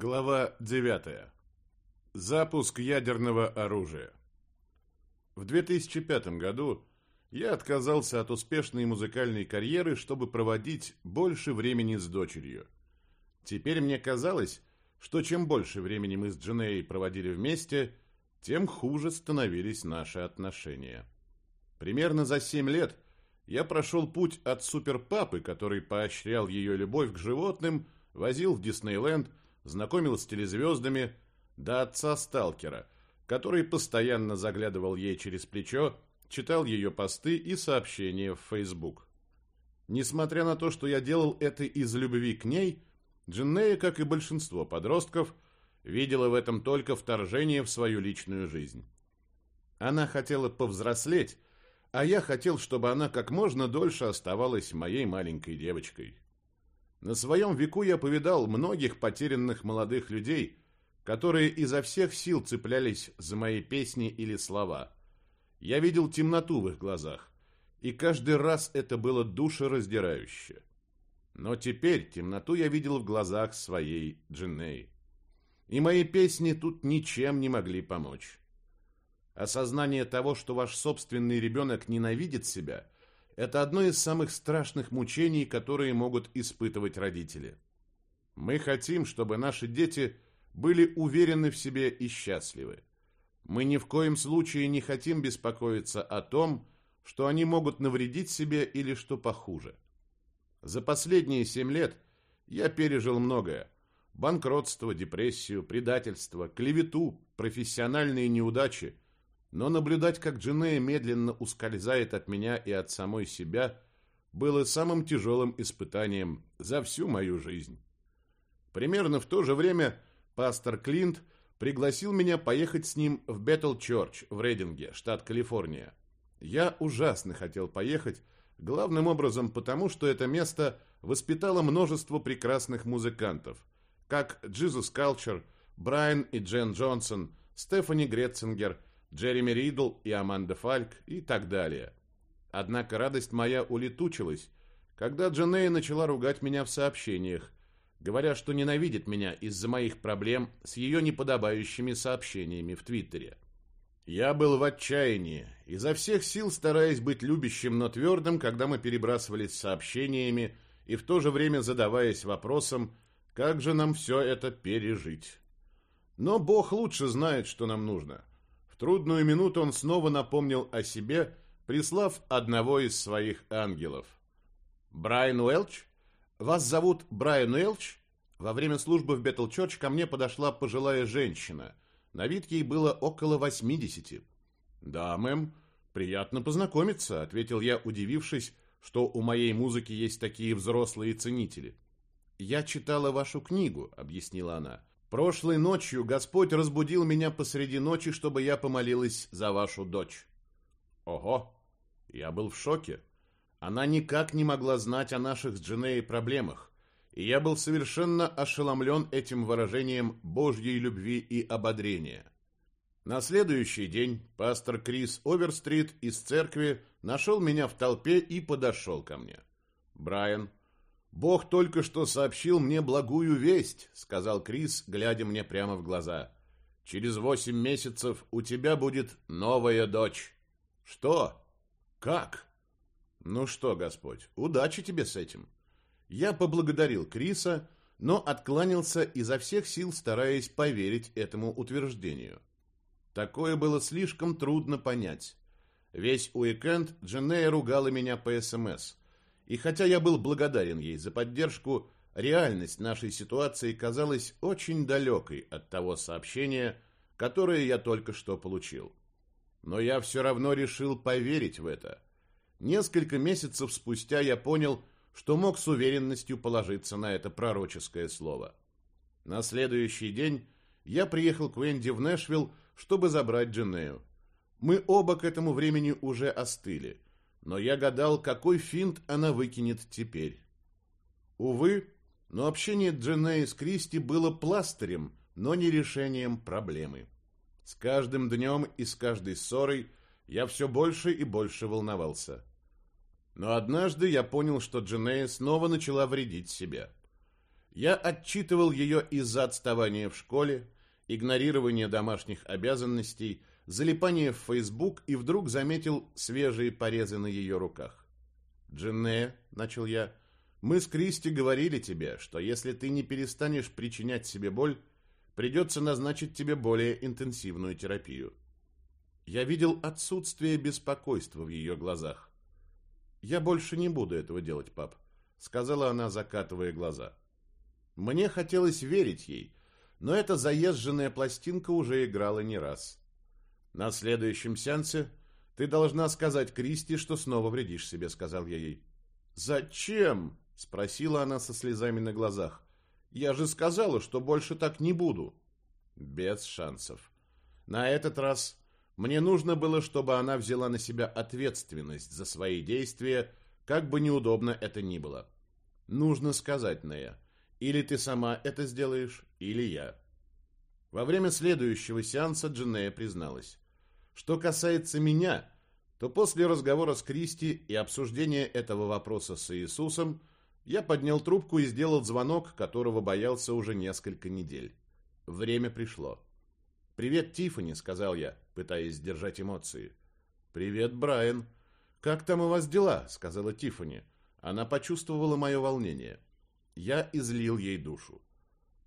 Глава 9. Запуск ядерного оружия. В 2005 году я отказался от успешной музыкальной карьеры, чтобы проводить больше времени с дочерью. Теперь мне казалось, что чем больше времени мы с Дженей проводили вместе, тем хуже становились наши отношения. Примерно за 7 лет я прошел путь от суперпапы, который поощрял ее любовь к животным, возил в Диснейленд, знакомил с телезвездами, до отца сталкера, который постоянно заглядывал ей через плечо, читал ее посты и сообщения в Facebook. Несмотря на то, что я делал это из любви к ней, Дженнея, как и большинство подростков, видела в этом только вторжение в свою личную жизнь. Она хотела повзрослеть, а я хотел, чтобы она как можно дольше оставалась моей маленькой девочкой. На своем веку я повидал многих потерянных молодых людей, которые изо всех сил цеплялись за мои песни или слова. Я видел темноту в их глазах, и каждый раз это было душераздирающе. Но теперь темноту я видел в глазах своей Джинней. И мои песни тут ничем не могли помочь. Осознание того, что ваш собственный ребенок ненавидит себя – это одно из самых страшных мучений, которые могут испытывать родители. Мы хотим, чтобы наши дети были уверены в себе и счастливы. Мы ни в коем случае не хотим беспокоиться о том, что они могут навредить себе или что похуже. За последние семь лет я пережил многое. Банкротство, депрессию, предательство, клевету, профессиональные неудачи – но наблюдать, как Джинея медленно ускользает от меня и от самой себя, было самым тяжелым испытанием за всю мою жизнь. Примерно в то же время пастор Клинт пригласил меня поехать с ним в Беттл-Чорч в Рейдинге, штат Калифорния. Я ужасно хотел поехать, главным образом потому, что это место воспитало множество прекрасных музыкантов, как Джизус Калчер, Брайан и Джен Джонсон, Стефани Гретцингер – Джереми Ридл и Аманда Фальк и так далее. Однако радость моя улетучилась, когда Джанея начала ругать меня в сообщениях, говоря, что ненавидит меня из-за моих проблем с ее неподобающими сообщениями в Твиттере. Я был в отчаянии, изо всех сил стараясь быть любящим, но твердым, когда мы перебрасывались сообщениями и в то же время задаваясь вопросом, как же нам все это пережить. Но Бог лучше знает, что нам нужно трудную минуту он снова напомнил о себе, прислав одного из своих ангелов. «Брайан Уэлч? Вас зовут Брайан Уэлч?» Во время службы в Бетл-Чорч ко мне подошла пожилая женщина. На вид ей было около восьмидесяти. «Да, мэм, приятно познакомиться», — ответил я, удивившись, что у моей музыки есть такие взрослые ценители. «Я читала вашу книгу», — объяснила она. Прошлой ночью Господь разбудил меня посреди ночи, чтобы я помолилась за вашу дочь. Ого! Я был в шоке. Она никак не могла знать о наших с Дженеей проблемах, и я был совершенно ошеломлен этим выражением Божьей любви и ободрения. На следующий день пастор Крис Оверстрит из церкви нашел меня в толпе и подошел ко мне. «Брайан, «Бог только что сообщил мне благую весть», — сказал Крис, глядя мне прямо в глаза. «Через восемь месяцев у тебя будет новая дочь». «Что? Как?» «Ну что, Господь, удачи тебе с этим». Я поблагодарил Криса, но откланялся изо всех сил, стараясь поверить этому утверждению. Такое было слишком трудно понять. Весь уикенд Дженея ругала меня по СМС — и хотя я был благодарен ей за поддержку, реальность нашей ситуации казалась очень далекой от того сообщения, которое я только что получил. Но я все равно решил поверить в это. Несколько месяцев спустя я понял, что мог с уверенностью положиться на это пророческое слово. На следующий день я приехал к Венди в Нэшвилл, чтобы забрать Дженею. Мы оба к этому времени уже остыли – но я гадал, какой финт она выкинет теперь. Увы, но общение Дженеи с Кристи было пластырем, но не решением проблемы. С каждым днем и с каждой ссорой я все больше и больше волновался. Но однажды я понял, что Дженея снова начала вредить себе. Я отчитывал ее из-за отставания в школе, игнорирования домашних обязанностей, залипания в Facebook и вдруг заметил свежие порезы на ее руках. «Дженне», — начал я, — «мы с Кристи говорили тебе, что если ты не перестанешь причинять себе боль, придется назначить тебе более интенсивную терапию». Я видел отсутствие беспокойства в ее глазах. «Я больше не буду этого делать, пап», — сказала она, закатывая глаза. Мне хотелось верить ей, но эта заезженная пластинка уже играла не раз. На следующем сеансе ты должна сказать Кристи, что снова вредишь себе, сказал я ей. Зачем? спросила она со слезами на глазах. Я же сказала, что больше так не буду. Без шансов. На этот раз мне нужно было, чтобы она взяла на себя ответственность за свои действия, как бы неудобно это ни было. Нужно сказать, Нея, или ты сама это сделаешь, или я. Во время следующего сеанса Дженея призналась. Что касается меня, то после разговора с Кристи и обсуждения этого вопроса с Иисусом, я поднял трубку и сделал звонок, которого боялся уже несколько недель. Время пришло. «Привет, Тиффани», — сказал я, пытаясь сдержать эмоции. «Привет, Брайан. Как там у вас дела?» — сказала Тиффани. Она почувствовала мое волнение. Я излил ей душу.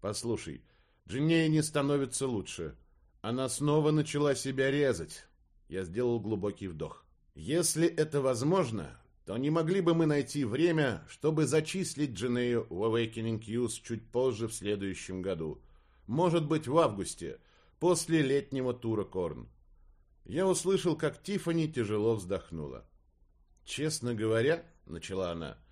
«Послушай, Джиннея не становится лучше. Она снова начала себя резать». Я сделал глубокий вдох. «Если это возможно, то не могли бы мы найти время, чтобы зачислить Джинею в Awakening Youth чуть позже в следующем году? Может быть, в августе, после летнего тура Корн». Я услышал, как Тифани тяжело вздохнула. «Честно говоря», — начала она, —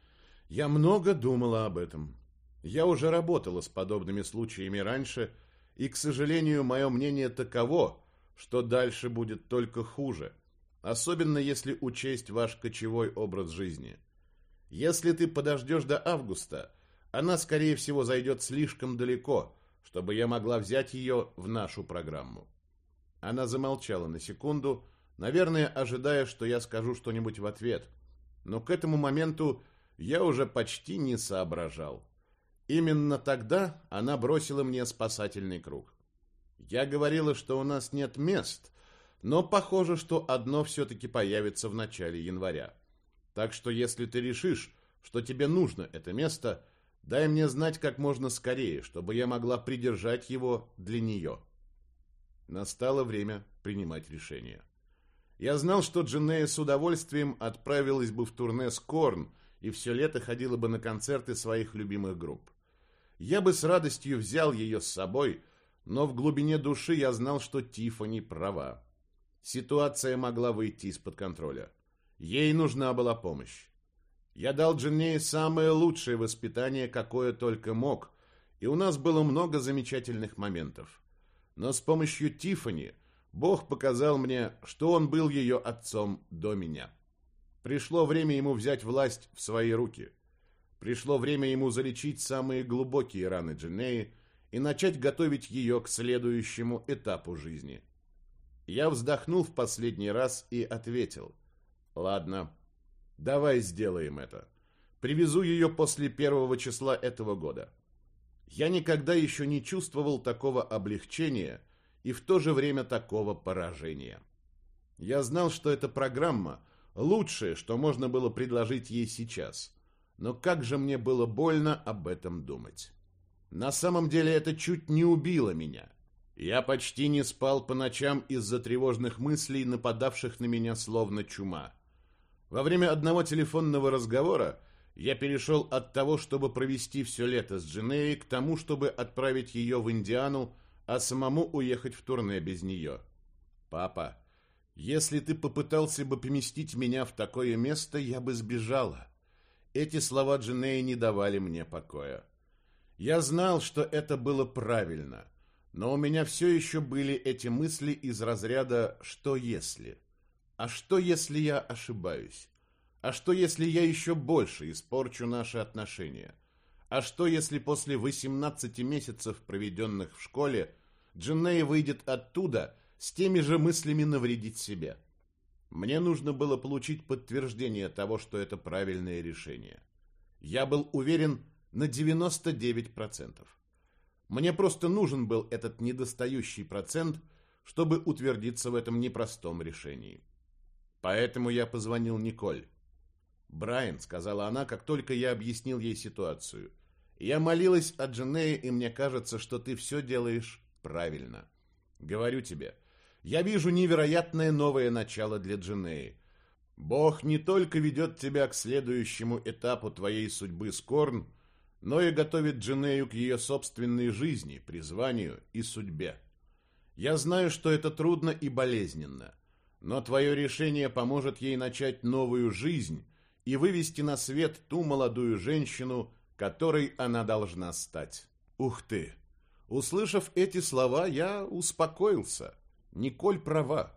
я много думала об этом. Я уже работала с подобными случаями раньше, и, к сожалению, мое мнение таково, что дальше будет только хуже, особенно если учесть ваш кочевой образ жизни. Если ты подождешь до августа, она, скорее всего, зайдет слишком далеко, чтобы я могла взять ее в нашу программу. Она замолчала на секунду, наверное, ожидая, что я скажу что-нибудь в ответ, но к этому моменту я уже почти не соображал. Именно тогда она бросила мне спасательный круг. Я говорила, что у нас нет мест, но похоже, что одно все-таки появится в начале января. Так что если ты решишь, что тебе нужно это место, дай мне знать как можно скорее, чтобы я могла придержать его для нее. Настало время принимать решение. Я знал, что Дженея с удовольствием отправилась бы в турне с Корн, и все лето ходила бы на концерты своих любимых групп. Я бы с радостью взял ее с собой, но в глубине души я знал, что Тиффани права. Ситуация могла выйти из-под контроля. Ей нужна была помощь. Я дал Дженнее самое лучшее воспитание, какое только мог, и у нас было много замечательных моментов. Но с помощью Тиффани Бог показал мне, что он был ее отцом до меня. Пришло время ему взять власть в свои руки. Пришло время ему залечить самые глубокие раны Дженеи и начать готовить ее к следующему этапу жизни. Я вздохнул в последний раз и ответил. «Ладно, давай сделаем это. Привезу ее после первого числа этого года». Я никогда еще не чувствовал такого облегчения и в то же время такого поражения. Я знал, что эта программа Лучшее, что можно было предложить ей сейчас. Но как же мне было больно об этом думать. На самом деле это чуть не убило меня. Я почти не спал по ночам из-за тревожных мыслей, нападавших на меня словно чума. Во время одного телефонного разговора я перешел от того, чтобы провести все лето с Дженеей, к тому, чтобы отправить ее в Индиану, а самому уехать в турне без нее. «Папа, если ты попытался бы поместить меня в такое место, я бы сбежала. Эти слова Джинеи не давали мне покоя. Я знал, что это было правильно, но у меня все еще были эти мысли из разряда «что если?». А что, если я ошибаюсь? А что, если я еще больше испорчу наши отношения? А что, если после 18 месяцев, проведенных в школе, Джиннея выйдет оттуда – с теми же мыслями навредить себе. Мне нужно было получить подтверждение того, что это правильное решение. Я был уверен, на 99%. Мне просто нужен был этот недостающий процент, чтобы утвердиться в этом непростом решении. Поэтому я позвонил Николь. «Брайан», — сказала она, как только я объяснил ей ситуацию, — «я молилась о Дженее, и мне кажется, что ты все делаешь правильно. Говорю тебе, я вижу невероятное новое начало для Дженеи. Бог не только ведет тебя к следующему этапу твоей судьбы Скорн, но и готовит Дженею к ее собственной жизни, призванию и судьбе. Я знаю, что это трудно и болезненно, но твое решение поможет ей начать новую жизнь и вывести на свет ту молодую женщину, которой она должна стать. Ух ты! Услышав эти слова, я успокоился. Николь права.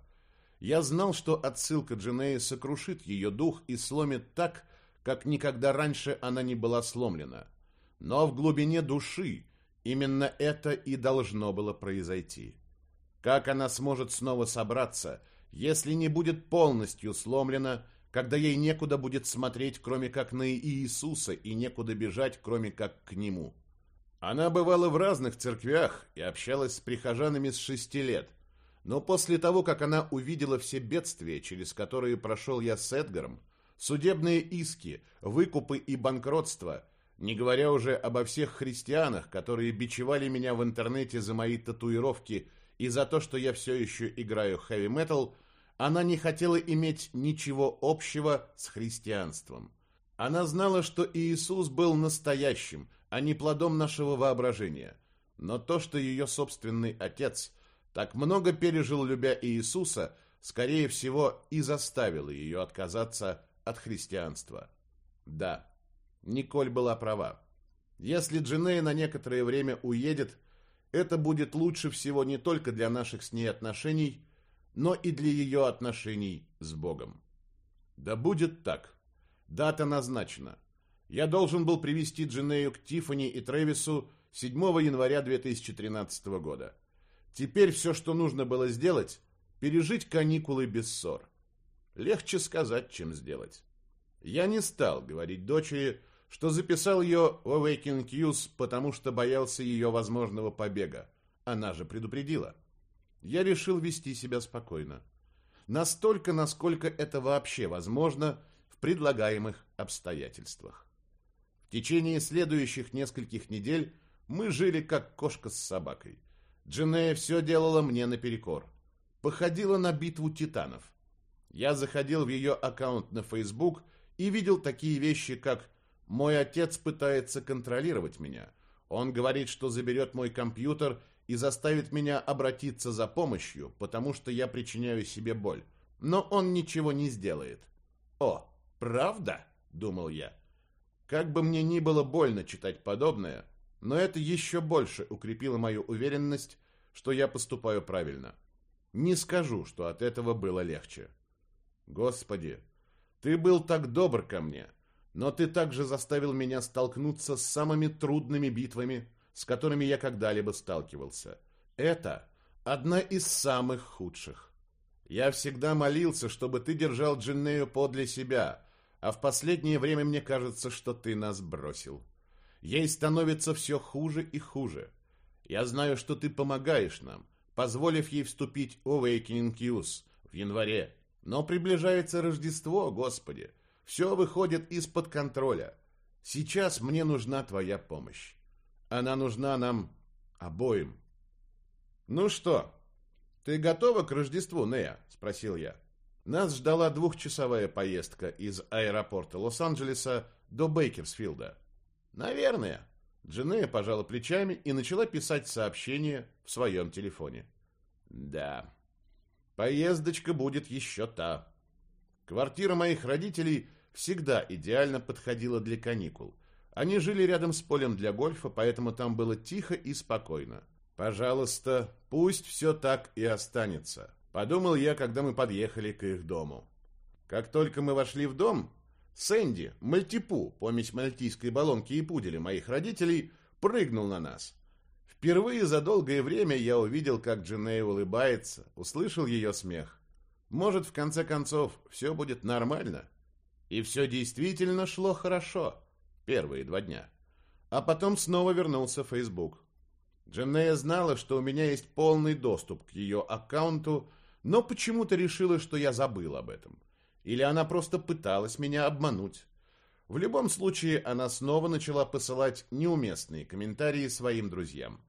Я знал, что отсылка Дженеи сокрушит ее дух и сломит так, как никогда раньше она не была сломлена. Но в глубине души именно это и должно было произойти. Как она сможет снова собраться, если не будет полностью сломлена, когда ей некуда будет смотреть, кроме как на Иисуса, и некуда бежать, кроме как к Нему? Она бывала в разных церквях и общалась с прихожанами с шести лет – но после того, как она увидела все бедствия, через которые прошел я с Эдгаром, судебные иски, выкупы и банкротство, не говоря уже обо всех христианах, которые бичевали меня в интернете за мои татуировки и за то, что я все еще играю хэви-метал, она не хотела иметь ничего общего с христианством. Она знала, что Иисус был настоящим, а не плодом нашего воображения. Но то, что ее собственный отец – так много пережил, любя Иисуса, скорее всего, и заставило ее отказаться от христианства. Да, Николь была права. Если Джинея на некоторое время уедет, это будет лучше всего не только для наших с ней отношений, но и для ее отношений с Богом. Да будет так. Дата назначена. Я должен был привести Джинею к Тифани и Тревису 7 января 2013 года. Теперь все, что нужно было сделать, пережить каникулы без ссор. Легче сказать, чем сделать. Я не стал говорить дочери, что записал ее в Awakening News, потому что боялся ее возможного побега. Она же предупредила. Я решил вести себя спокойно. Настолько, насколько это вообще возможно в предлагаемых обстоятельствах. В течение следующих нескольких недель мы жили как кошка с собакой – Джинея все делала мне наперекор. Походила на битву титанов. Я заходил в ее аккаунт на Facebook и видел такие вещи, как «Мой отец пытается контролировать меня. Он говорит, что заберет мой компьютер и заставит меня обратиться за помощью, потому что я причиняю себе боль. Но он ничего не сделает». «О, правда?» – думал я. Как бы мне ни было больно читать подобное – но это еще больше укрепило мою уверенность, что я поступаю правильно. Не скажу, что от этого было легче. Господи, ты был так добр ко мне, но ты также заставил меня столкнуться с самыми трудными битвами, с которыми я когда-либо сталкивался. Это одна из самых худших. Я всегда молился, чтобы ты держал Джиннею подле себя, а в последнее время мне кажется, что ты нас бросил. Ей становится все хуже и хуже. Я знаю, что ты помогаешь нам, позволив ей вступить Awakening Youth в январе. Но приближается Рождество, Господи. Все выходит из-под контроля. Сейчас мне нужна твоя помощь. Она нужна нам обоим. Ну что, ты готова к Рождеству, Нея? Спросил я. Нас ждала двухчасовая поездка из аэропорта Лос-Анджелеса до Бейкерсфилда. Наверное. Дженея пожала плечами и начала писать сообщение в своем телефоне. Да, поездочка будет еще та. Квартира моих родителей всегда идеально подходила для каникул. Они жили рядом с полем для гольфа, поэтому там было тихо и спокойно. Пожалуйста, пусть все так и останется, подумал я, когда мы подъехали к их дому. Как только мы вошли в дом, Сэнди, мальтипу, помесь мальтийской баллонки и пуделя моих родителей, прыгнул на нас. Впервые за долгое время я увидел, как Дженей улыбается, услышал ее смех. Может, в конце концов, все будет нормально. И все действительно шло хорошо первые два дня. А потом снова вернулся Facebook. Дженнея знала, что у меня есть полный доступ к ее аккаунту, но почему-то решила, что я забыл об этом. Или она просто пыталась меня обмануть. В любом случае, она снова начала посылать неуместные комментарии своим друзьям.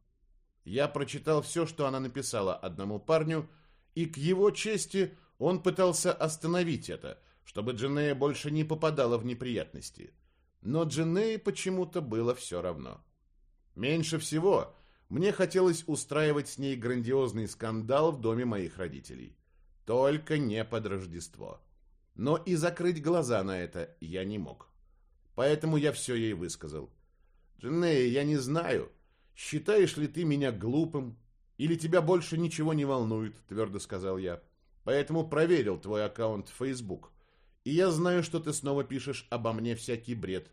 Я прочитал все, что она написала одному парню, и к его чести он пытался остановить это, чтобы Дженея больше не попадала в неприятности. Но Дженее почему-то было все равно. Меньше всего мне хотелось устраивать с ней грандиозный скандал в доме моих родителей. Только не под Рождество. Но и закрыть глаза на это я не мог. Поэтому я все ей высказал. «Дженея, я не знаю, считаешь ли ты меня глупым, или тебя больше ничего не волнует», — твердо сказал я. «Поэтому проверил твой аккаунт в Facebook. И я знаю, что ты снова пишешь обо мне всякий бред.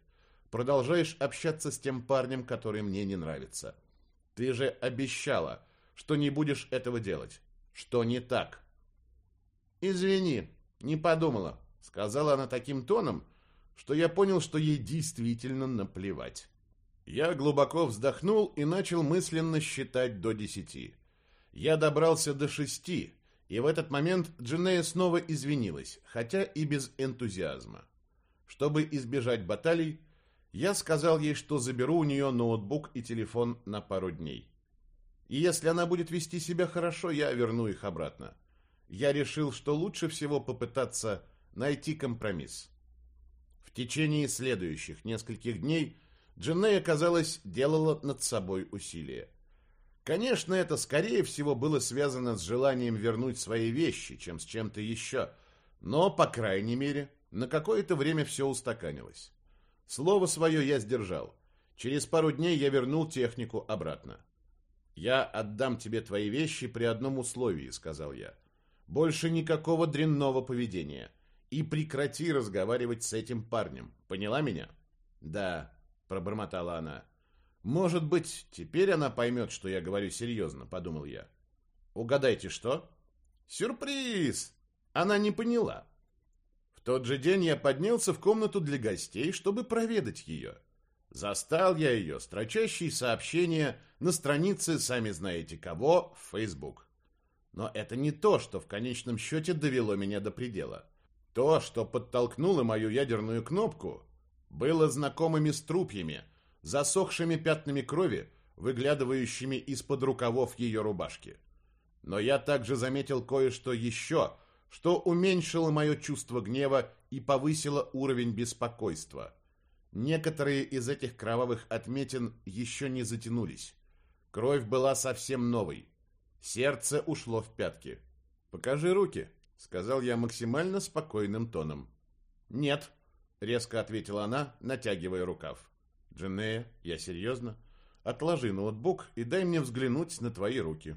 Продолжаешь общаться с тем парнем, который мне не нравится. Ты же обещала, что не будешь этого делать. Что не так?» «Извини, не подумала», — сказала она таким тоном, что я понял, что ей действительно наплевать. Я глубоко вздохнул и начал мысленно считать до десяти. Я добрался до шести, и в этот момент Дженея снова извинилась, хотя и без энтузиазма. Чтобы избежать баталий, я сказал ей, что заберу у нее ноутбук и телефон на пару дней. И если она будет вести себя хорошо, я верну их обратно. Я решил, что лучше всего попытаться найти компромисс. В течение следующих нескольких дней Дженнея, казалось, делала над собой усилия. Конечно, это, скорее всего, было связано с желанием вернуть свои вещи, чем с чем-то еще, но, по крайней мере, на какое-то время все устаканилось. Слово свое я сдержал. Через пару дней я вернул технику обратно. «Я отдам тебе твои вещи при одном условии», — сказал я. «Больше никакого дрянного поведения и прекрати разговаривать с этим парнем. Поняла меня? Да, пробормотала она. Может быть, теперь она поймет, что я говорю серьезно, подумал я. Угадайте, что? Сюрприз! Она не поняла. В тот же день я поднялся в комнату для гостей, чтобы проведать ее. Застал я ее, строчащие сообщения на странице «Сами знаете кого» в Facebook. Но это не то, что в конечном счете довело меня до предела. То, что подтолкнуло мою ядерную кнопку, было знакомыми струпьями, засохшими пятнами крови, выглядывающими из-под рукавов ее рубашки. Но я также заметил кое-что еще, что уменьшило мое чувство гнева и повысило уровень беспокойства. Некоторые из этих кровавых отметин еще не затянулись. Кровь была совсем новой. Сердце ушло в пятки. «Покажи руки», сказал я максимально спокойным тоном. Нет, резко ответила она, натягивая рукав. Дженея, я серьезно. Отложи ноутбук и дай мне взглянуть на твои руки.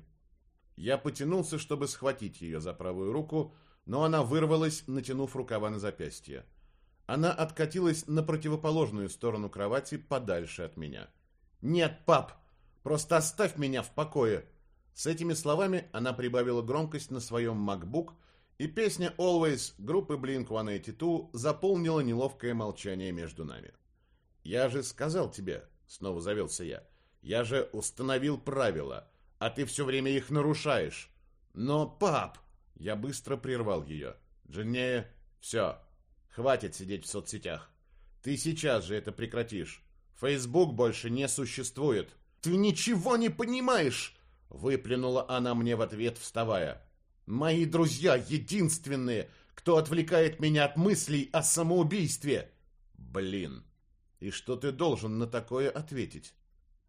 Я потянулся, чтобы схватить ее за правую руку, но она вырвалась, натянув рукава на запястье. Она откатилась на противоположную сторону кровати, подальше от меня. «Нет, пап! Просто оставь меня в покое!» С этими словами она прибавила громкость на своем MacBook и песня «Always» группы Blink-182 заполнила неловкое молчание между нами. «Я же сказал тебе», — снова завелся я, — «я же установил правила, а ты все время их нарушаешь». «Но, пап!» — я быстро прервал ее. «Дженнея, все, хватит сидеть в соцсетях. Ты сейчас же это прекратишь. Фейсбук больше не существует». «Ты ничего не понимаешь!» — выплюнула она мне в ответ, вставая. Мои друзья единственные, кто отвлекает меня от мыслей о самоубийстве. Блин. И что ты должен на такое ответить?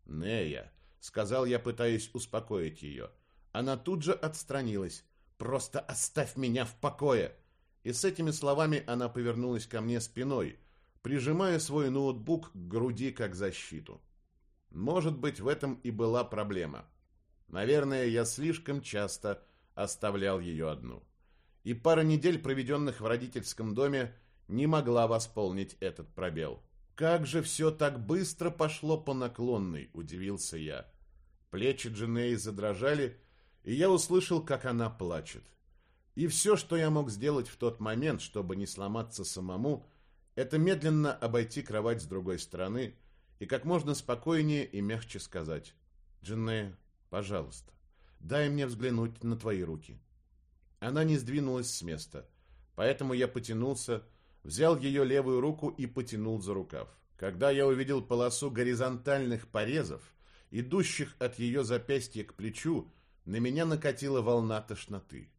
Нея, сказал я, пытаясь успокоить ее. Она тут же отстранилась. Просто оставь меня в покое. И с этими словами она повернулась ко мне спиной, прижимая свой ноутбук к груди как защиту. Может быть, в этом и была проблема. Наверное, я слишком часто оставлял ее одну. И пара недель, проведенных в родительском доме, не могла восполнить этот пробел. «Как же все так быстро пошло по наклонной!» – удивился я. Плечи Дженеи задрожали, и я услышал, как она плачет. И все, что я мог сделать в тот момент, чтобы не сломаться самому, это медленно обойти кровать с другой стороны и как можно спокойнее и мягче сказать «Дженне, пожалуйста, дай мне взглянуть на твои руки». Она не сдвинулась с места, поэтому я потянулся, взял ее левую руку и потянул за рукав. Когда я увидел полосу горизонтальных порезов, идущих от ее запястья к плечу, на меня накатила волна тошноты.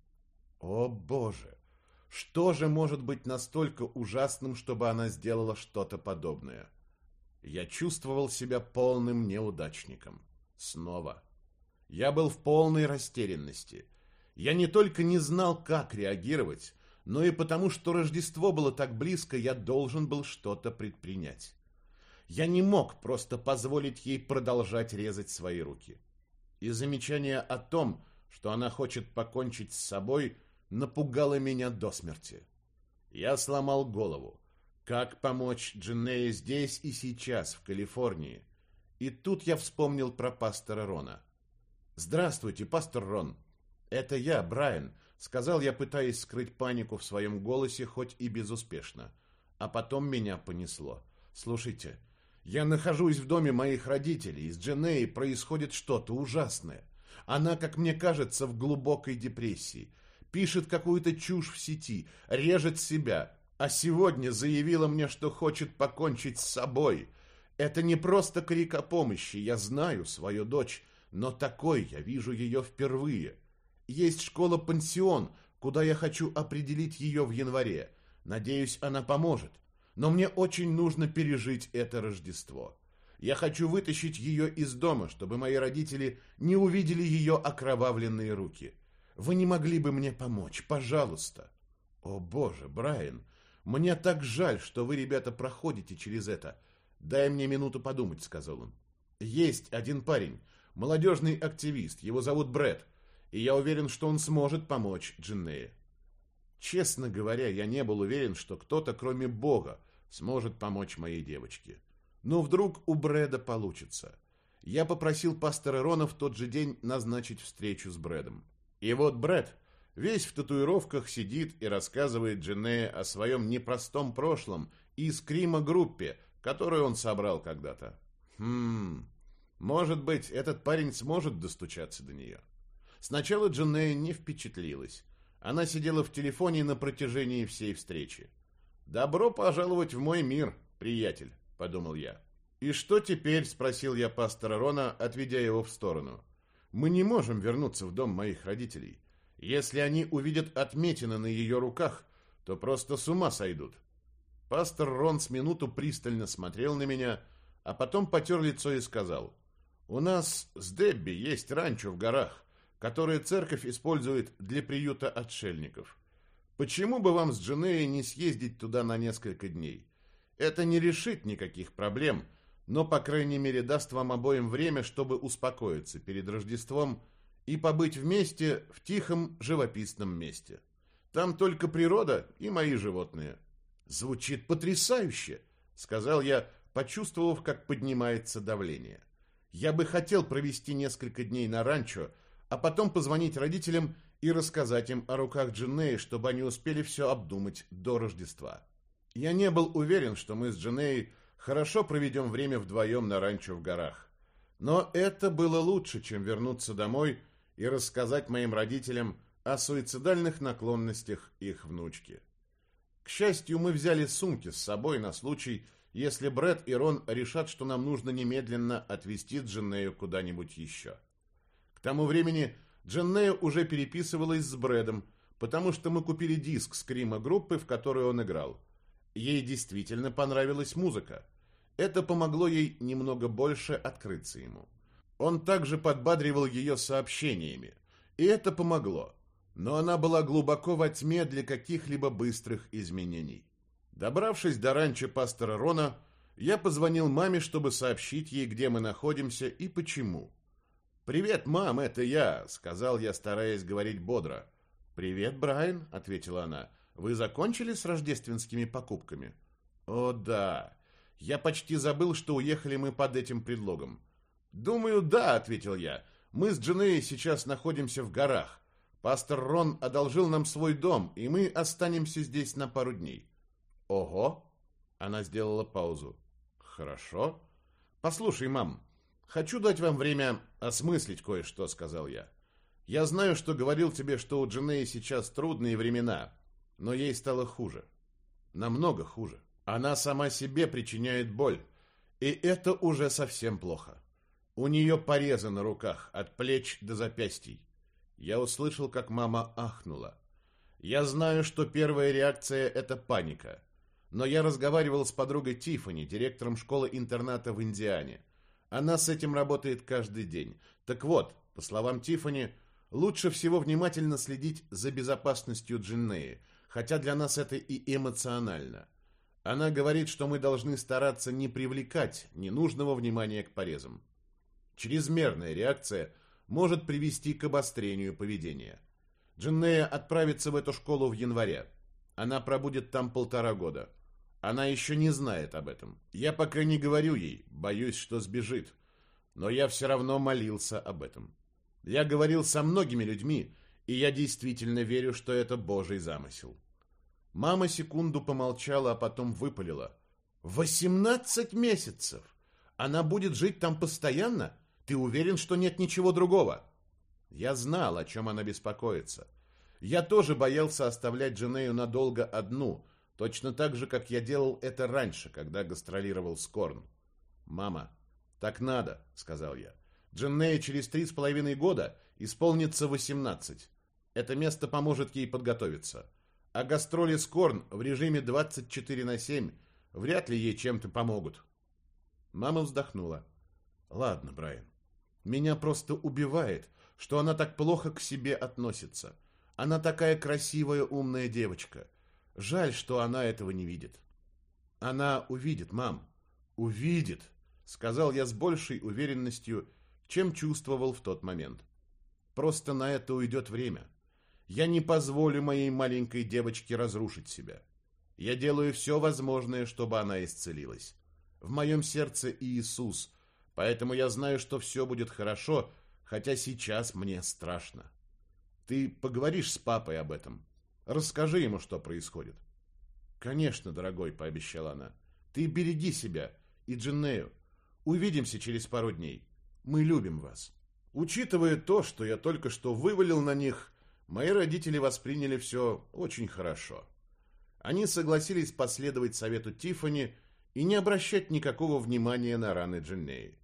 О, Боже! Что же может быть настолько ужасным, чтобы она сделала что-то подобное? Я чувствовал себя полным неудачником. Снова. Я был в полной растерянности. Я не только не знал, как реагировать, но и потому, что Рождество было так близко, я должен был что-то предпринять. Я не мог просто позволить ей продолжать резать свои руки. И замечание о том, что она хочет покончить с собой, напугало меня до смерти. Я сломал голову. Как помочь Дженнее здесь и сейчас, в Калифорнии? И тут я вспомнил про пастора Рона. «Здравствуйте, пастор Рон. Это я, Брайан», — сказал я, пытаясь скрыть панику в своем голосе, хоть и безуспешно. А потом меня понесло. «Слушайте, я нахожусь в доме моих родителей, и с происходит что-то ужасное. Она, как мне кажется, в глубокой депрессии. Пишет какую-то чушь в сети, режет себя, а сегодня заявила мне, что хочет покончить с собой. Это не просто крик о помощи, я знаю свою дочь, но такой я вижу ее впервые. Есть школа-пансион, куда я хочу определить ее в январе. Надеюсь, она поможет. Но мне очень нужно пережить это Рождество. Я хочу вытащить ее из дома, чтобы мои родители не увидели ее окровавленные руки. Вы не могли бы мне помочь, пожалуйста? О, боже, Брайан, мне так жаль, что вы, ребята, проходите через это. Дай мне минуту подумать, сказал он. Есть один парень, молодежный активист, его зовут Брэд, и я уверен, что он сможет помочь Джиннее. Честно говоря, я не был уверен, что кто-то, кроме Бога, сможет помочь моей девочке. Но вдруг у Брэда получится. Я попросил пастора Рона в тот же день назначить встречу с Брэдом. И вот Брэд весь в татуировках сидит и рассказывает Дженне о своем непростом прошлом и скрима-группе, которую он собрал когда-то. Хм, может быть, этот парень сможет достучаться до нее. Сначала Дженне не впечатлилась. Она сидела в телефоне на протяжении всей встречи. «Добро пожаловать в мой мир, приятель», — подумал я. «И что теперь?» — спросил я пастора Рона, отведя его в сторону. «Мы не можем вернуться в дом моих родителей. Если они увидят отметины на ее руках, то просто с ума сойдут». Пастор Рон с минуту пристально смотрел на меня, а потом потер лицо и сказал, «У нас с Дебби есть ранчо в горах, которое церковь использует для приюта отшельников. Почему бы вам с Дженеей не съездить туда на несколько дней? Это не решит никаких проблем, но, по крайней мере, даст вам обоим время, чтобы успокоиться перед Рождеством и побыть вместе в тихом живописном месте. Там только природа и мои животные. Звучит потрясающе, сказал я, почувствовав, как поднимается давление. Я бы хотел провести несколько дней на ранчо, а потом позвонить родителям и рассказать им о руках Дженнеи, чтобы они успели все обдумать до Рождества. Я не был уверен, что мы с Дженнеей хорошо проведем время вдвоем на ранчо в горах. Но это было лучше, чем вернуться домой и рассказать моим родителям о суицидальных наклонностях их внучки. К счастью, мы взяли сумки с собой на случай, если Брэд и Рон решат, что нам нужно немедленно отвезти Дженнею куда-нибудь еще. К тому времени Дженнея уже переписывалась с Брэдом, потому что мы купили диск скрима группы, в которой он играл. Ей действительно понравилась музыка. Это помогло ей немного больше открыться ему. Он также подбадривал ее сообщениями, и это помогло. Но она была глубоко во тьме для каких-либо быстрых изменений. Добравшись до ранчо пастора Рона, я позвонил маме, чтобы сообщить ей, где мы находимся и почему. «Привет, мам, это я», — сказал я, стараясь говорить бодро. «Привет, Брайан», — ответила она. «Вы закончили с рождественскими покупками?» «О, да. Я почти забыл, что уехали мы под этим предлогом». «Думаю, да», — ответил я. «Мы с Дженей сейчас находимся в горах. Пастор Рон одолжил нам свой дом, и мы останемся здесь на пару дней». «Ого!» — она сделала паузу. «Хорошо. «Послушай, мам, хочу дать вам время осмыслить кое-что», — сказал я. «Я знаю, что говорил тебе, что у Дженеи сейчас трудные времена, но ей стало хуже. Намного хуже. Она сама себе причиняет боль, и это уже совсем плохо. У нее порезы на руках, от плеч до запястий. Я услышал, как мама ахнула. Я знаю, что первая реакция – это паника. Но я разговаривал с подругой Тиффани, директором школы-интерната в Индиане. Она с этим работает каждый день. Так вот, по словам Тиффани, лучше всего внимательно следить за безопасностью Джиннеи, хотя для нас это и эмоционально. Она говорит, что мы должны стараться не привлекать ненужного внимания к порезам. Чрезмерная реакция может привести к обострению поведения. Джиннея отправится в эту школу в январе. Она пробудет там полтора года. Она еще не знает об этом. Я пока не говорю ей, боюсь, что сбежит. Но я все равно молился об этом. Я говорил со многими людьми, и я действительно верю, что это Божий замысел. Мама секунду помолчала, а потом выпалила. «Восемнадцать месяцев! Она будет жить там постоянно? Ты уверен, что нет ничего другого?» Я знал, о чем она беспокоится. Я тоже боялся оставлять Дженею надолго одну, точно так же, как я делал это раньше, когда гастролировал с Корн. «Мама, так надо», — сказал я. «Дженнея через три с половиной года исполнится восемнадцать. Это место поможет ей подготовиться. А гастроли с Корн в режиме 24 на 7 вряд ли ей чем-то помогут». Мама вздохнула. «Ладно, Брайан, меня просто убивает, что она так плохо к себе относится. Она такая красивая, умная девочка. Жаль, что она этого не видит. Она увидит, мам. Увидит, сказал я с большей уверенностью, чем чувствовал в тот момент. Просто на это уйдет время. Я не позволю моей маленькой девочке разрушить себя. Я делаю все возможное, чтобы она исцелилась. В моем сердце Иисус, поэтому я знаю, что все будет хорошо, хотя сейчас мне страшно. Ты поговоришь с папой об этом. Расскажи ему, что происходит. Конечно, дорогой, пообещала она. Ты береги себя и Джиннею. Увидимся через пару дней. Мы любим вас. Учитывая то, что я только что вывалил на них, мои родители восприняли все очень хорошо. Они согласились последовать совету Тифани и не обращать никакого внимания на раны Джиннеи.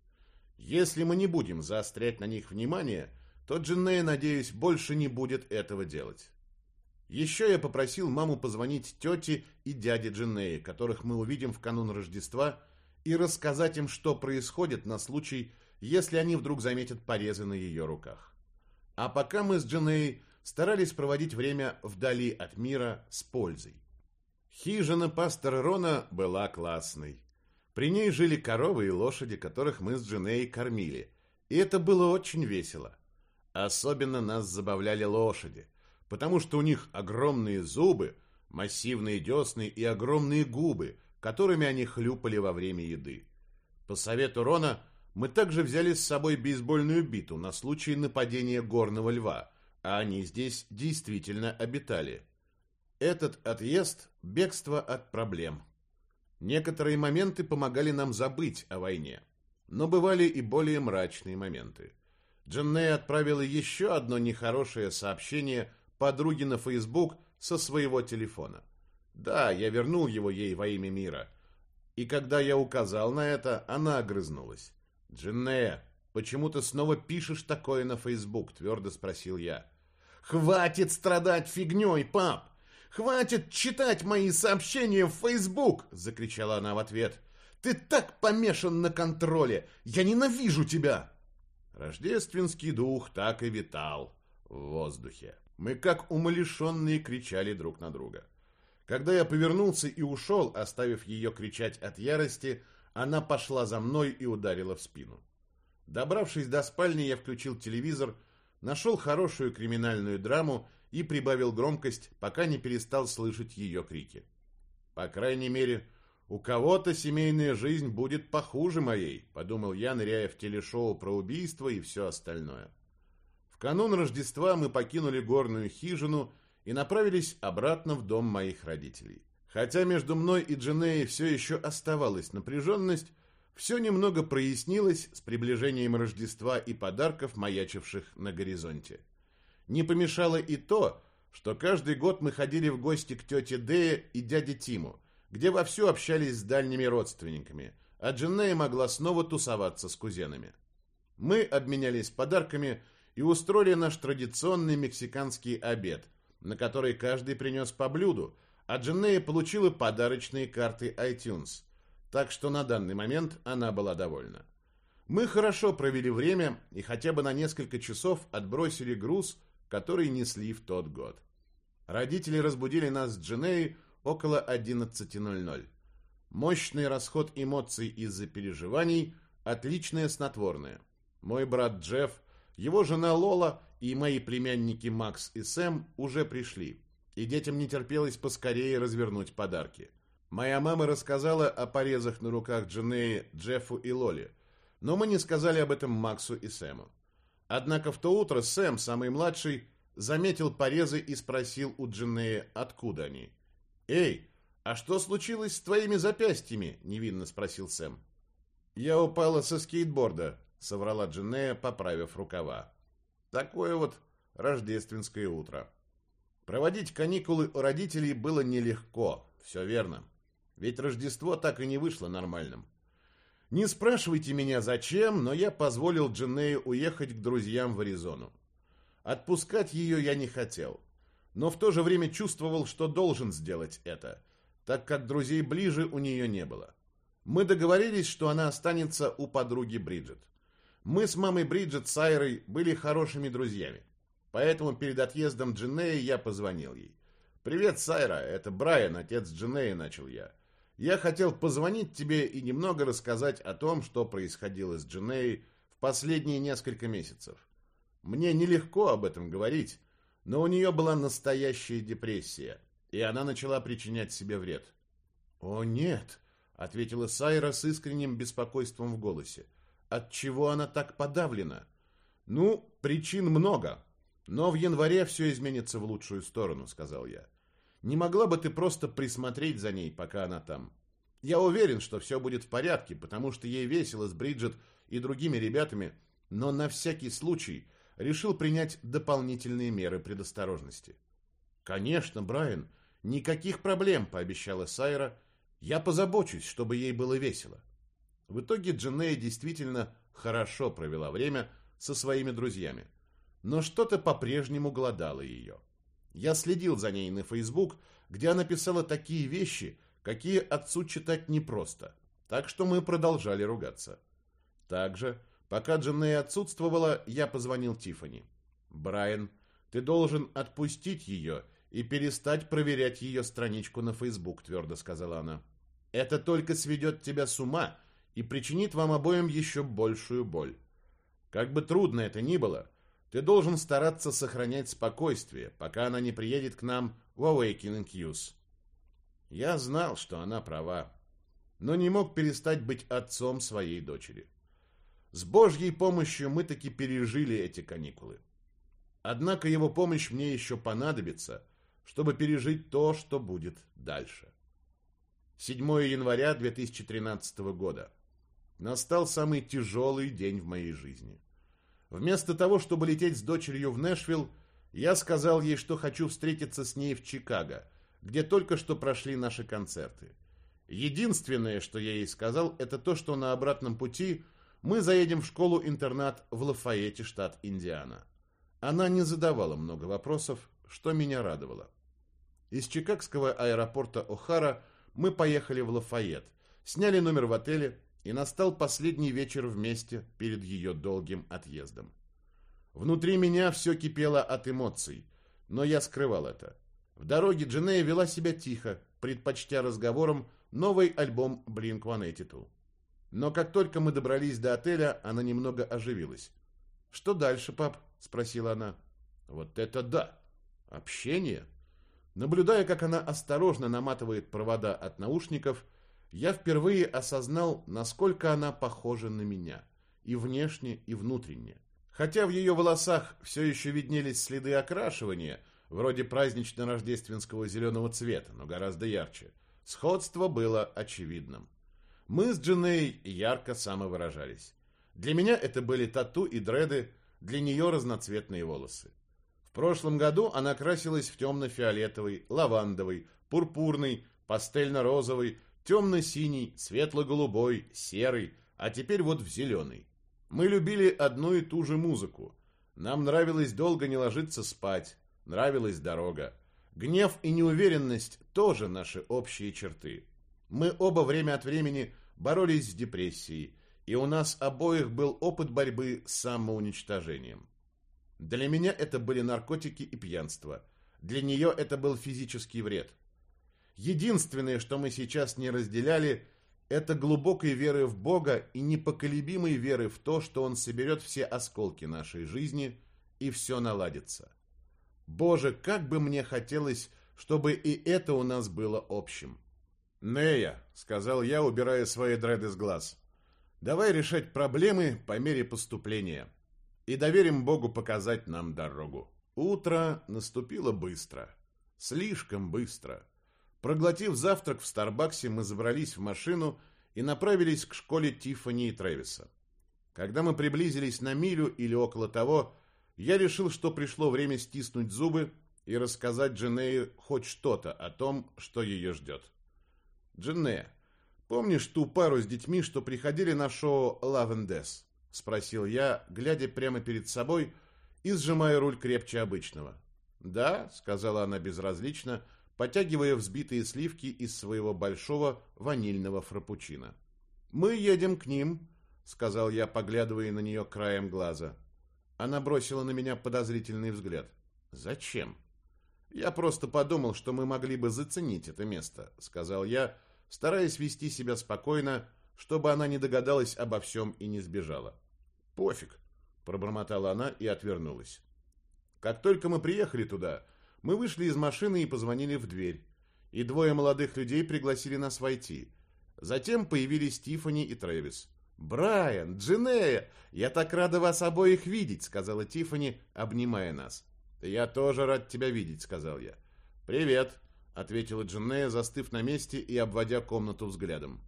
Если мы не будем заострять на них внимание, то Джиннея, надеюсь, больше не будет этого делать. Еще я попросил маму позвонить тете и дяде Джиннеи, которых мы увидим в канун Рождества, и рассказать им, что происходит на случай, если они вдруг заметят порезы на ее руках. А пока мы с Джиннеей старались проводить время вдали от мира с пользой. Хижина пастора Рона была классной. При ней жили коровы и лошади, которых мы с Джиней кормили. И это было очень весело. Особенно нас забавляли лошади, потому что у них огромные зубы, массивные десны и огромные губы, которыми они хлюпали во время еды. По совету Рона мы также взяли с собой бейсбольную биту на случай нападения горного льва, а они здесь действительно обитали. Этот отъезд – бегство от проблем – Некоторые моменты помогали нам забыть о войне, но бывали и более мрачные моменты. Дженне отправила еще одно нехорошее сообщение подруге на Facebook со своего телефона. Да, я вернул его ей во имя мира. И когда я указал на это, она огрызнулась. «Дженне, почему ты снова пишешь такое на Facebook?» – твердо спросил я. «Хватит страдать фигней, пап! «Хватит читать мои сообщения в Facebook!» — закричала она в ответ. «Ты так помешан на контроле! Я ненавижу тебя!» Рождественский дух так и витал в воздухе. Мы как умалишенные кричали друг на друга. Когда я повернулся и ушел, оставив ее кричать от ярости, она пошла за мной и ударила в спину. Добравшись до спальни, я включил телевизор, нашел хорошую криминальную драму и прибавил громкость, пока не перестал слышать ее крики. По крайней мере, у кого-то семейная жизнь будет похуже моей, подумал я, ныряя в телешоу про убийство и все остальное. Канун Рождества мы покинули горную хижину и направились обратно в дом моих родителей. Хотя между мной и Дженеей все еще оставалась напряженность, все немного прояснилось с приближением Рождества и подарков, маячивших на горизонте. Не помешало и то, что каждый год мы ходили в гости к тете Дее и дяде Тиму, где вовсю общались с дальними родственниками, а Дженнея могла снова тусоваться с кузенами. Мы обменялись подарками и устроили наш традиционный мексиканский обед, на который каждый принес по блюду, а Дженнея получила подарочные карты iTunes, так что на данный момент она была довольна. Мы хорошо провели время и хотя бы на несколько часов отбросили груз, который несли в тот год. Родители разбудили нас с Дженеей около 11.00. Мощный расход эмоций из-за переживаний, отличное снотворное. Мой брат Джефф, его жена Лола и мои племянники Макс и Сэм уже пришли, и детям не терпелось поскорее развернуть подарки. Моя мама рассказала о порезах на руках Дженеи, Джеффу и Лоле, но мы не сказали об этом Максу и Сэму. Однако в то утро Сэм, самый младший, заметил порезы и спросил у Дженеи, откуда они. «Эй, а что случилось с твоими запястьями?» – невинно спросил Сэм. «Я упала со скейтборда», – соврала Дженея, поправив рукава. Такое вот рождественское утро. Проводить каникулы у родителей было нелегко, все верно. Ведь Рождество так и не вышло нормальным. Не спрашивайте меня зачем, но я позволил Дженнее уехать к друзьям в Аризону. Отпускать ее я не хотел, но в то же время чувствовал, что должен сделать это, так как друзей ближе у нее не было. Мы договорились, что она останется у подруги Бриджит. Мы с мамой Бриджит Сайрой были хорошими друзьями, поэтому перед отъездом Дженнеи я позвонил ей. «Привет, Сайра, это Брайан, отец Дженнеи», — начал я. «Я хотел позвонить тебе и немного рассказать о том, что происходило с Дженнеей в последние несколько месяцев. Мне нелегко об этом говорить, но у нее была настоящая депрессия, и она начала причинять себе вред. «О, нет!» — ответила Сайра с искренним беспокойством в голосе. «От чего она так подавлена?» «Ну, причин много, но в январе все изменится в лучшую сторону», — сказал я. «Не могла бы ты просто присмотреть за ней, пока она там?» Я уверен, что все будет в порядке, потому что ей весело с Бриджит и другими ребятами, но на всякий случай решил принять дополнительные меры предосторожности. «Конечно, Брайан, никаких проблем», — пообещала Сайра. «Я позабочусь, чтобы ей было весело». В итоге Дженея действительно хорошо провела время со своими друзьями, но что-то по-прежнему гладало ее. Я следил за ней на Facebook, где она писала такие вещи, какие отцу читать непросто, так что мы продолжали ругаться. Также Пока Дженнея отсутствовала, я позвонил Тифани. «Брайан, ты должен отпустить ее и перестать проверять ее страничку на Facebook», твердо сказала она. «Это только сведет тебя с ума и причинит вам обоим еще большую боль. Как бы трудно это ни было, ты должен стараться сохранять спокойствие, пока она не приедет к нам в Awakening Youth». Я знал, что она права, но не мог перестать быть отцом своей дочери. С Божьей помощью мы таки пережили эти каникулы. Однако его помощь мне еще понадобится, чтобы пережить то, что будет дальше. 7 января 2013 года. Настал самый тяжелый день в моей жизни. Вместо того, чтобы лететь с дочерью в Нэшвилл, я сказал ей, что хочу встретиться с ней в Чикаго, где только что прошли наши концерты. Единственное, что я ей сказал, это то, что на обратном пути мы заедем в школу-интернат в Лафайете, штат Индиана. Она не задавала много вопросов, что меня радовало. Из чикагского аэропорта О'Хара мы поехали в Лафайет, сняли номер в отеле, и настал последний вечер вместе перед ее долгим отъездом. Внутри меня все кипело от эмоций, но я скрывал это. В дороге Дженея вела себя тихо, предпочтя разговорам новый альбом Blink-182. Но как только мы добрались до отеля, она немного оживилась. «Что дальше, пап?» – спросила она. «Вот это да! Общение!» Наблюдая, как она осторожно наматывает провода от наушников, я впервые осознал, насколько она похожа на меня. И внешне, и внутренне. Хотя в ее волосах все еще виднелись следы окрашивания, вроде празднично-рождественского зеленого цвета, но гораздо ярче. Сходство было очевидным. Мы с Джиней ярко самовыражались. Для меня это были тату и дреды, для нее разноцветные волосы. В прошлом году она красилась в темно-фиолетовый, лавандовый, пурпурный, пастельно-розовый, темно-синий, светло-голубой, серый, а теперь вот в зеленый. Мы любили одну и ту же музыку. Нам нравилось долго не ложиться спать, нравилась дорога. Гнев и неуверенность тоже наши общие черты. Мы оба время от времени боролись с депрессией, и у нас обоих был опыт борьбы с самоуничтожением. Для меня это были наркотики и пьянство. Для нее это был физический вред. Единственное, что мы сейчас не разделяли, это глубокой веры в Бога и непоколебимой веры в то, что Он соберет все осколки нашей жизни и все наладится. Боже, как бы мне хотелось, чтобы и это у нас было общим. «Нея», — сказал я, убирая свои дреды с глаз, — «давай решать проблемы по мере поступления и доверим Богу показать нам дорогу». Утро наступило быстро, слишком быстро. Проглотив завтрак в Старбаксе, мы забрались в машину и направились к школе Тиффани и Трэвиса. Когда мы приблизились на милю или около того, я решил, что пришло время стиснуть зубы и рассказать Дженее хоть что-то о том, что ее ждет. «Дженне, помнишь ту пару с детьми, что приходили на шоу «Love and Death»?» — спросил я, глядя прямо перед собой и сжимая руль крепче обычного. «Да», — сказала она безразлично, — потягивая взбитые сливки из своего большого ванильного фрапучино. «Мы едем к ним», — сказал я, поглядывая на нее краем глаза. Она бросила на меня подозрительный взгляд. «Зачем?» «Я просто подумал, что мы могли бы заценить это место», — сказал я, стараясь вести себя спокойно, чтобы она не догадалась обо всем и не сбежала. «Пофиг», — пробормотала она и отвернулась. Как только мы приехали туда, мы вышли из машины и позвонили в дверь. И двое молодых людей пригласили нас войти. Затем появились Тиффани и Трэвис. «Брайан, Джинея, я так рада вас обоих видеть», — сказала Тиффани, обнимая нас. «Я тоже рад тебя видеть», — сказал я. «Привет», — ответила Джинея, застыв на месте и обводя комнату взглядом.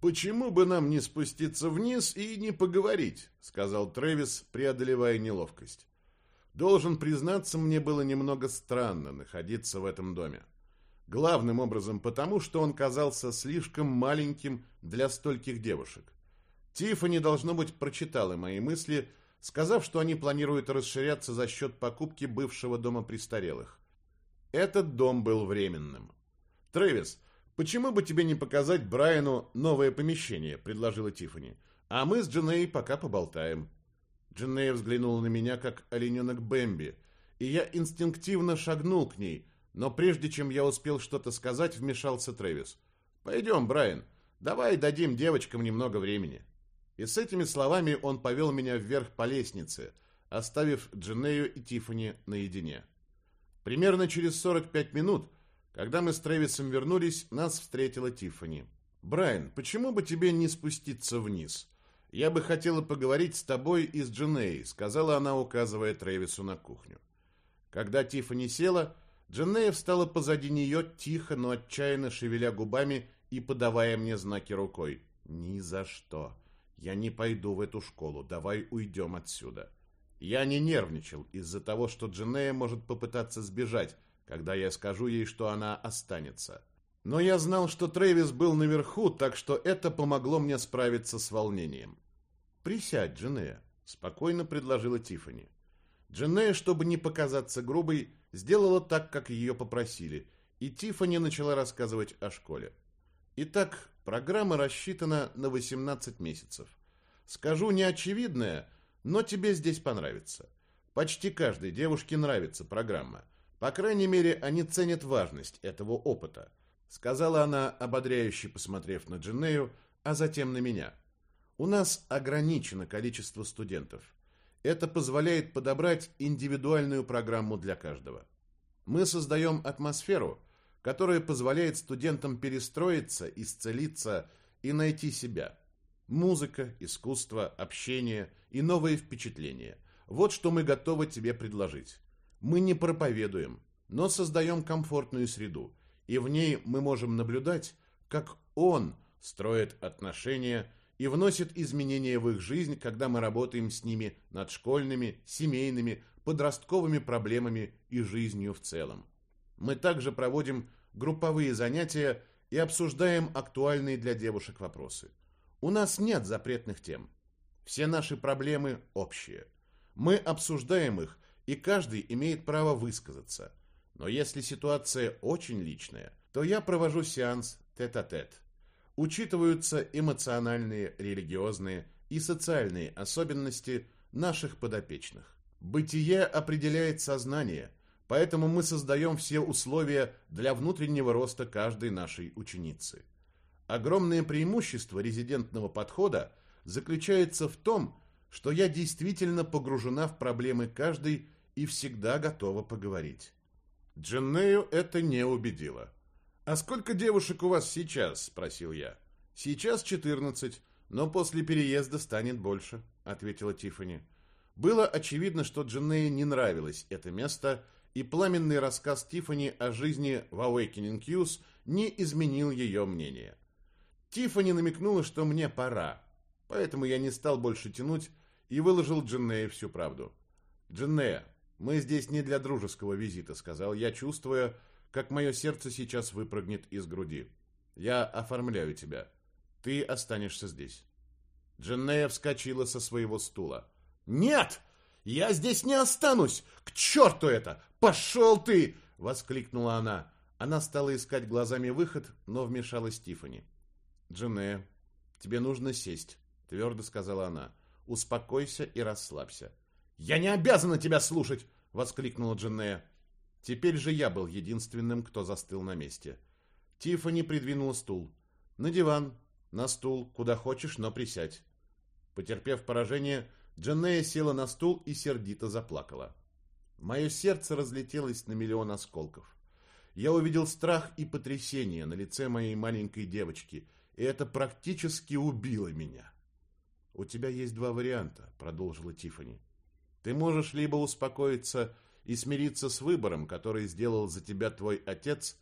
«Почему бы нам не спуститься вниз и не поговорить?» — сказал Трэвис, преодолевая неловкость. Должен признаться, мне было немного странно находиться в этом доме. Главным образом потому, что он казался слишком маленьким для стольких девушек. Тиффани, должно быть, прочитала мои мысли, сказав, что они планируют расширяться за счет покупки бывшего дома престарелых. Этот дом был временным. «Трэвис, почему бы тебе не показать Брайану новое помещение?» – предложила Тиффани. «А мы с Дженей пока поболтаем». Дженнея взглянула на меня, как олененок Бэмби, и я инстинктивно шагнул к ней, но прежде чем я успел что-то сказать, вмешался Трэвис. «Пойдем, Брайан, давай дадим девочкам немного времени». И с этими словами он повел меня вверх по лестнице, оставив Дженнею и Тиффани наедине. Примерно через 45 минут, когда мы с Трэвисом вернулись, нас встретила Тиффани. «Брайан, почему бы тебе не спуститься вниз?» «Я бы хотела поговорить с тобой и с Дженей», — сказала она, указывая Трэвису на кухню. Когда Тиффани села, Дженея встала позади нее, тихо, но отчаянно шевеля губами и подавая мне знаки рукой. «Ни за что. Я не пойду в эту школу. Давай уйдем отсюда». Я не нервничал из-за того, что Дженея может попытаться сбежать, когда я скажу ей, что она останется. Но я знал, что Трэвис был наверху, так что это помогло мне справиться с волнением. «Присядь, Дженея», — спокойно предложила Тифани. Дженея, чтобы не показаться грубой, сделала так, как ее попросили, и Тифани начала рассказывать о школе. Итак, программа рассчитана на 18 месяцев. Скажу неочевидное, но тебе здесь понравится. Почти каждой девушке нравится программа. По крайней мере, они ценят важность этого опыта, сказала она, ободряюще посмотрев на Дженею, а затем на меня. У нас ограничено количество студентов. Это позволяет подобрать индивидуальную программу для каждого. Мы создаем атмосферу, которая позволяет студентам перестроиться, исцелиться и найти себя. Музыка, искусство, общение и новые впечатления. Вот что мы готовы тебе предложить. Мы не проповедуем, но создаем комфортную среду, и в ней мы можем наблюдать, как он строит отношения и вносит изменения в их жизнь, когда мы работаем с ними над школьными, семейными, подростковыми проблемами и жизнью в целом. Мы также проводим групповые занятия и обсуждаем актуальные для девушек вопросы. У нас нет запретных тем. Все наши проблемы общие. Мы обсуждаем их, и каждый имеет право высказаться. Но если ситуация очень личная, то я провожу сеанс тет-а-тет. -тет. Учитываются эмоциональные, религиозные и социальные особенности наших подопечных. Бытие определяет сознание, поэтому мы создаем все условия для внутреннего роста каждой нашей ученицы. Огромное преимущество резидентного подхода заключается в том, что я действительно погружена в проблемы каждой и всегда готова поговорить. Дженнею это не убедило. «А сколько девушек у вас сейчас?» – спросил я. «Сейчас четырнадцать, но после переезда станет больше», – ответила Тиффани. Было очевидно, что Дженнее не нравилось это место, и пламенный рассказ Тиффани о жизни в Awakening Hughes не изменил ее мнение. Тиффани намекнула, что мне пора, поэтому я не стал больше тянуть и выложил Дженнее всю правду. «Дженнея, мы здесь не для дружеского визита», — сказал я, чувствуя, как мое сердце сейчас выпрыгнет из груди. «Я оформляю тебя. Ты останешься здесь». Дженнея вскочила со своего стула. «Нет! Я здесь не останусь! К черту это! Пошел ты!» — воскликнула она. Она стала искать глазами выход, но вмешалась Тифани. «Дженнея, тебе нужно сесть», — твердо сказала она. «Успокойся и расслабься». «Я не обязана тебя слушать!» — воскликнула Дженнея. Теперь же я был единственным, кто застыл на месте. Тифани придвинула стул. «На диван, на стул, куда хочешь, но присядь». Потерпев поражение, Дженнея села на стул и сердито заплакала. Мое сердце разлетелось на миллион осколков. Я увидел страх и потрясение на лице моей маленькой девочки, и это практически убило меня. «У тебя есть два варианта», — продолжила Тифани. «Ты можешь либо успокоиться и смириться с выбором, который сделал за тебя твой отец,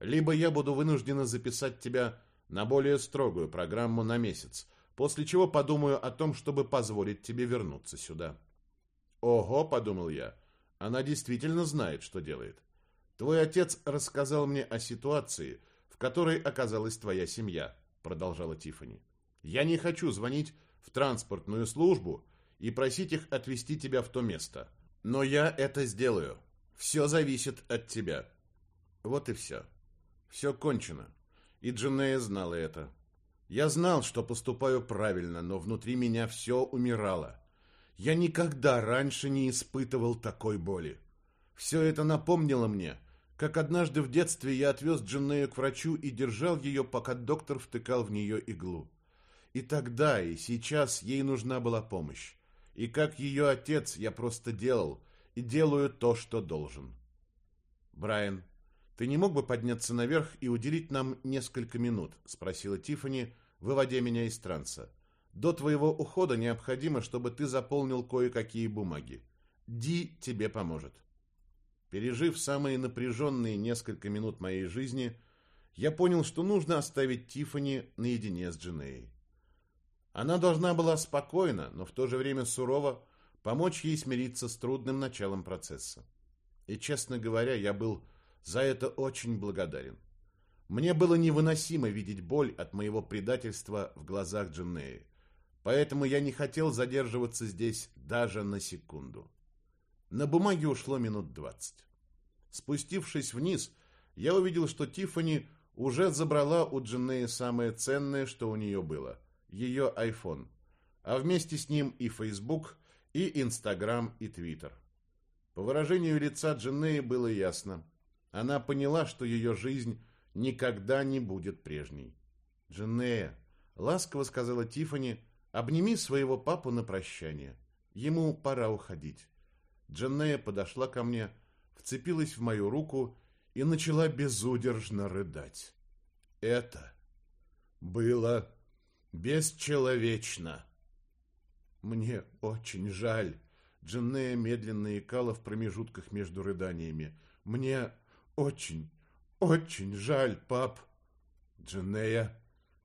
либо я буду вынуждена записать тебя на более строгую программу на месяц, после чего подумаю о том, чтобы позволить тебе вернуться сюда. Ого, подумал я, она действительно знает, что делает. Твой отец рассказал мне о ситуации, в которой оказалась твоя семья, продолжала Тифани. Я не хочу звонить в транспортную службу и просить их отвезти тебя в то место. Но я это сделаю. Все зависит от тебя. Вот и все. Все кончено. И Дженея знала это. Я знал, что поступаю правильно, но внутри меня все умирало. Я никогда раньше не испытывал такой боли. Все это напомнило мне, как однажды в детстве я отвез Дженнею к врачу и держал ее, пока доктор втыкал в нее иглу. И тогда, и сейчас ей нужна была помощь. И как ее отец я просто делал и делаю то, что должен. Брайан, ты не мог бы подняться наверх и уделить нам несколько минут? спросила Тифани, выводя меня из транса. До твоего ухода необходимо, чтобы ты заполнил кое-какие бумаги. Ди тебе поможет. Пережив самые напряженные несколько минут моей жизни, я понял, что нужно оставить Тифани наедине с Джинеей. Она должна была спокойно, но в то же время сурово помочь ей смириться с трудным началом процесса. И, честно говоря, я был за это очень благодарен. Мне было невыносимо видеть боль от моего предательства в глазах Дженнеи, поэтому я не хотел задерживаться здесь даже на секунду. На бумаге ушло минут двадцать. Спустившись вниз, я увидел, что Тиффани уже забрала у Дженнеи самое ценное, что у нее было – ее iPhone, а вместе с ним и Facebook, и Instagram, и Twitter. По выражению лица Дженнеи было ясно. Она поняла, что ее жизнь никогда не будет прежней. «Дженнея», — ласково сказала Тифани, — «обними своего папу на прощание. Ему пора уходить». Дженнея подошла ко мне, вцепилась в мою руку и начала безудержно рыдать. Это было Бесчеловечно. Мне очень жаль. Дженнея медленно икала в промежутках между рыданиями. Мне очень, очень жаль, пап. Дженнея,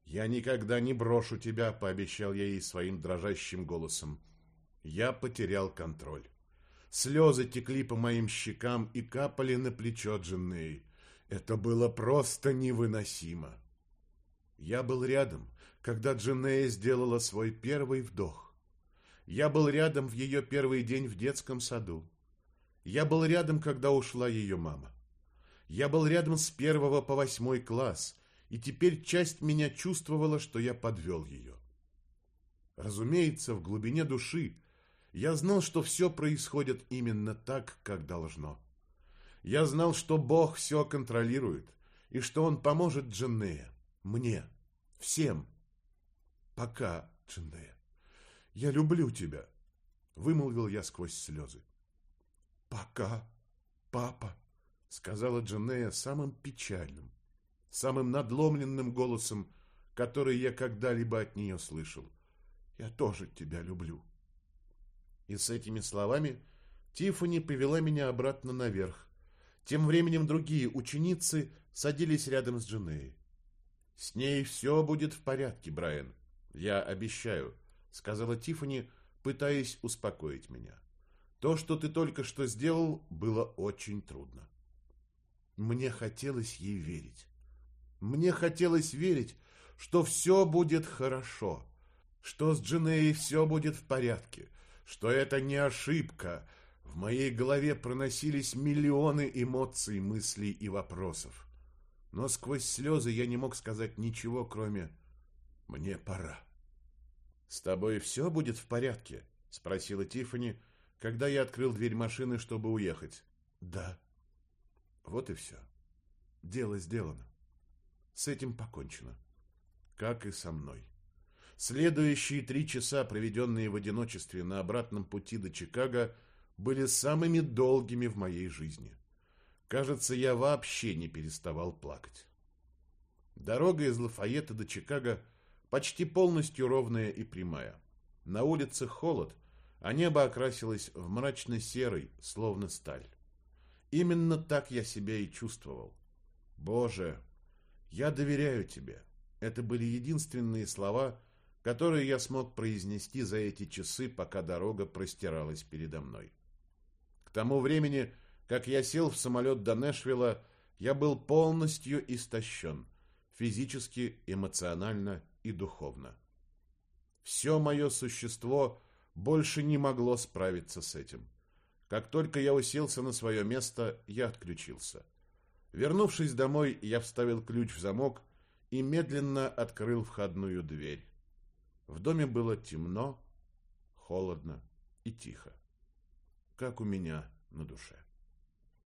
«Я никогда не брошу тебя», — пообещал я ей своим дрожащим голосом. Я потерял контроль. Слезы текли по моим щекам и капали на плечо Дженней. Это было просто невыносимо. Я был рядом, когда Дженея сделала свой первый вдох. Я был рядом в ее первый день в детском саду. Я был рядом, когда ушла ее мама. Я был рядом с первого по восьмой класс, и теперь часть меня чувствовала, что я подвел ее. Разумеется, в глубине души я знал, что все происходит именно так, как должно. Я знал, что Бог все контролирует, и что Он поможет Дженнея, мне, всем. Пока, Дженнея, я люблю тебя, вымолвил я сквозь слезы. Пока, папа, сказала Дженнея самым печальным, самым надломленным голосом, который я когда-либо от нее слышал. Я тоже тебя люблю. И с этими словами Тиффани повела меня обратно наверх. Тем временем другие ученицы садились рядом с Дженеей. «С ней все будет в порядке, Брайан. Я обещаю», — сказала Тиффани, пытаясь успокоить меня. «То, что ты только что сделал, было очень трудно». Мне хотелось ей верить. Мне хотелось верить, что все будет хорошо, что с Дженеей все будет в порядке, что это не ошибка. В моей голове проносились миллионы эмоций, мыслей и вопросов. Но сквозь слезы я не мог сказать ничего, кроме «мне пора». «С тобой все будет в порядке?» — спросила Тиффани, когда я открыл дверь машины, чтобы уехать. «Да». Вот и все. Дело сделано. С этим покончено. Как и со мной. Следующие три часа, проведенные в одиночестве на обратном пути до Чикаго, были самыми долгими в моей жизни. Кажется, я вообще не переставал плакать. Дорога из Лафайета до Чикаго почти полностью ровная и прямая. На улице холод, а небо окрасилось в мрачно-серый, словно сталь. Именно так я себя и чувствовал. Боже, я доверяю тебе. Это были единственные слова, которые я смог произнести за эти часы, пока дорога простиралась передо мной. К тому времени, как я сел в самолет до Нэшвилла, я был полностью истощен, физически, эмоционально и духовно. Все мое существо больше не могло справиться с этим. Как только я уселся на свое место, я отключился. Вернувшись домой, я вставил ключ в замок и медленно открыл входную дверь. В доме было темно, холодно и тихо, как у меня на душе.